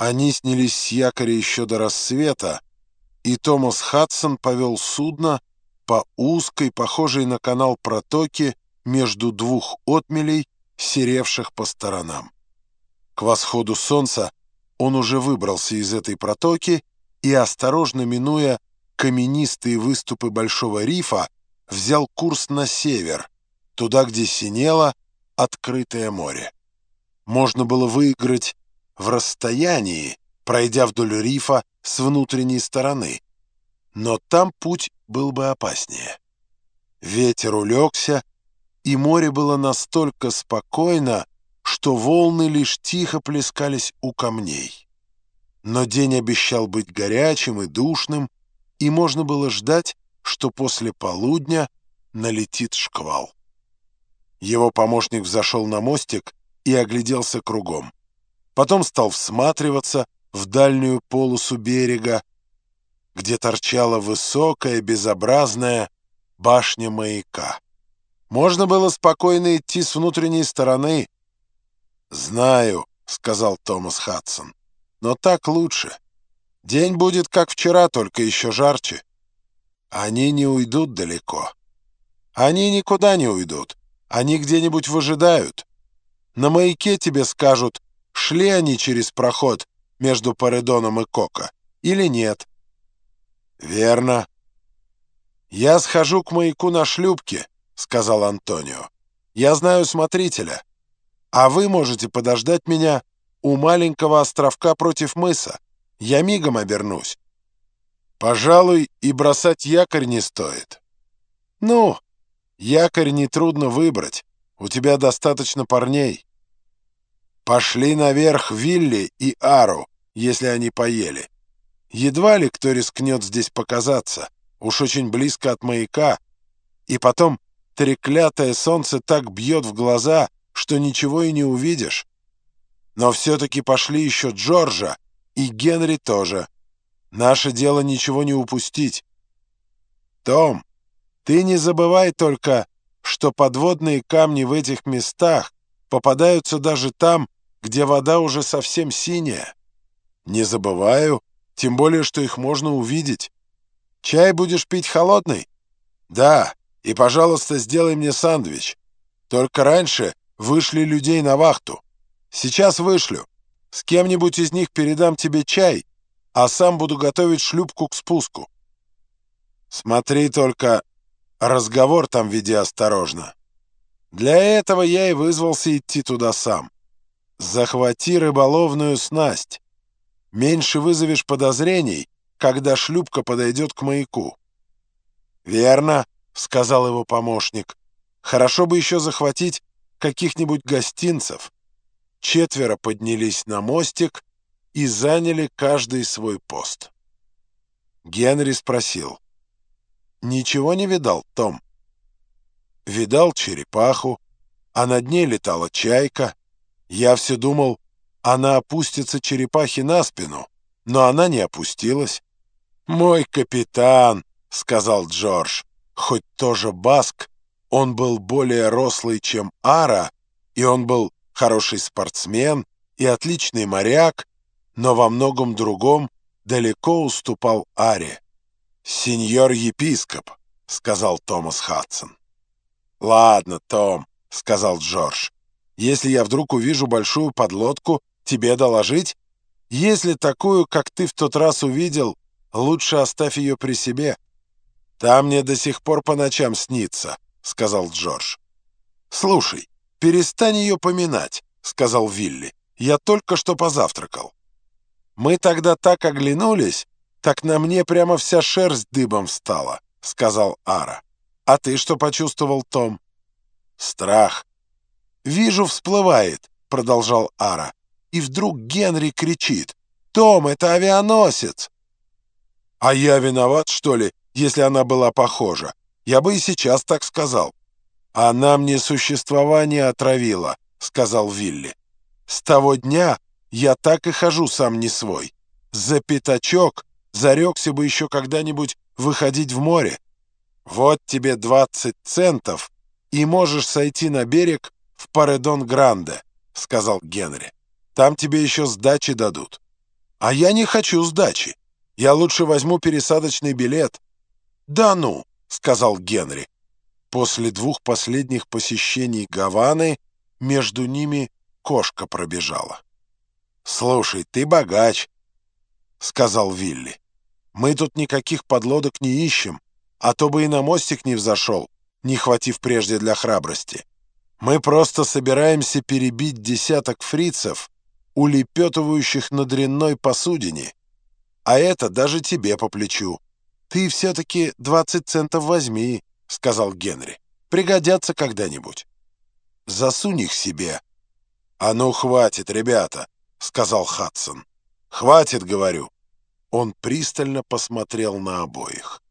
Они снялись с якоря еще до рассвета, и Томас Хадсон повел судно по узкой, похожей на канал протоке, между двух отмелей, серевших по сторонам. К восходу солнца он уже выбрался из этой протоки и, осторожно минуя каменистые выступы Большого рифа, взял курс на север, туда, где синело открытое море. Можно было выиграть в расстоянии, пройдя вдоль рифа с внутренней стороны, но там путь был бы опаснее. Ветер улегся, и море было настолько спокойно, что волны лишь тихо плескались у камней. Но день обещал быть горячим и душным, и можно было ждать, что после полудня налетит шквал. Его помощник взошел на мостик и огляделся кругом. Потом стал всматриваться в дальнюю полосу берега, где торчала высокая, безобразная башня маяка. Можно было спокойно идти с внутренней стороны. «Знаю», — сказал Томас Хадсон, — «но так лучше. День будет, как вчера, только еще жарче. Они не уйдут далеко. Они никуда не уйдут. Они где-нибудь выжидают. На маяке тебе скажут, шли они через проход между Паредоном и Кока или нет. Верно. Я схожу к маяку на шлюпке, сказал Антонио. Я знаю смотрителя. А вы можете подождать меня у маленького островка против мыса. Я мигом обернусь. Пожалуй, и бросать якорь не стоит. Ну, якорь нетрудно выбрать. У тебя достаточно парней. Пошли наверх Вилли и Ару, если они поели. Едва ли кто рискнет здесь показаться, уж очень близко от маяка. И потом треклятое солнце так бьет в глаза, что ничего и не увидишь. Но все-таки пошли еще Джорджа, и Генри тоже. Наше дело ничего не упустить. Том, ты не забывай только, что подводные камни в этих местах попадаются даже там, где вода уже совсем синяя. Не забываю, тем более, что их можно увидеть. Чай будешь пить холодный? Да, и, пожалуйста, сделай мне сандвич. Только раньше вышли людей на вахту. Сейчас вышлю. С кем-нибудь из них передам тебе чай, а сам буду готовить шлюпку к спуску. Смотри только, разговор там веди осторожно. Для этого я и вызвался идти туда сам. Захвати рыболовную снасть. Меньше вызовешь подозрений, когда шлюпка подойдет к маяку. «Верно», — сказал его помощник. «Хорошо бы еще захватить каких-нибудь гостинцев». Четверо поднялись на мостик и заняли каждый свой пост. Генри спросил. «Ничего не видал, Том?» «Видал черепаху, а над ней летала чайка. Я все думал, она опустится черепахе на спину, но она не опустилась». «Мой капитан», — сказал Джордж, хоть тоже баск, он был более рослый, чем Ара, и он был хороший спортсмен и отличный моряк, но во многом другом далеко уступал Аре. «Сеньор-епископ», — сказал Томас Хадсон. «Ладно, Том», — сказал Джордж. «Если я вдруг увижу большую подлодку, тебе доложить? Если такую, как ты в тот раз увидел, лучше оставь ее при себе». «Там мне до сих пор по ночам снится», — сказал Джордж. «Слушай, перестань ее поминать», — сказал Вилли. «Я только что позавтракал». «Мы тогда так оглянулись, так на мне прямо вся шерсть дыбом встала», — сказал Ара. «А ты что почувствовал, Том?» «Страх». «Вижу, всплывает», — продолжал Ара. И вдруг Генри кричит. «Том, это авианосец!» «А я виноват, что ли, если она была похожа? Я бы и сейчас так сказал». «Она мне существование отравила», — сказал Вилли. «С того дня я так и хожу сам не свой. За пятачок зарекся бы еще когда-нибудь выходить в море. Вот тебе 20 центов, и можешь сойти на берег в Паредон-Гранде», — сказал Генри. «Там тебе еще сдачи дадут». «А я не хочу сдачи. Я лучше возьму пересадочный билет». «Да ну», — сказал Генри. После двух последних посещений Гаваны между ними кошка пробежала. «Слушай, ты богач», — сказал Вилли. «Мы тут никаких подлодок не ищем, а то бы и на мостик не взошел, не хватив прежде для храбрости. Мы просто собираемся перебить десяток фрицев, улепетывающих на дрянной посудине, а это даже тебе по плечу. Ты все-таки 20 центов возьми», — сказал Генри. «Пригодятся когда-нибудь. Засунь их себе». «А ну, хватит, ребята», — сказал Хадсон. «Хватит, говорю». Он пристально посмотрел на обоих.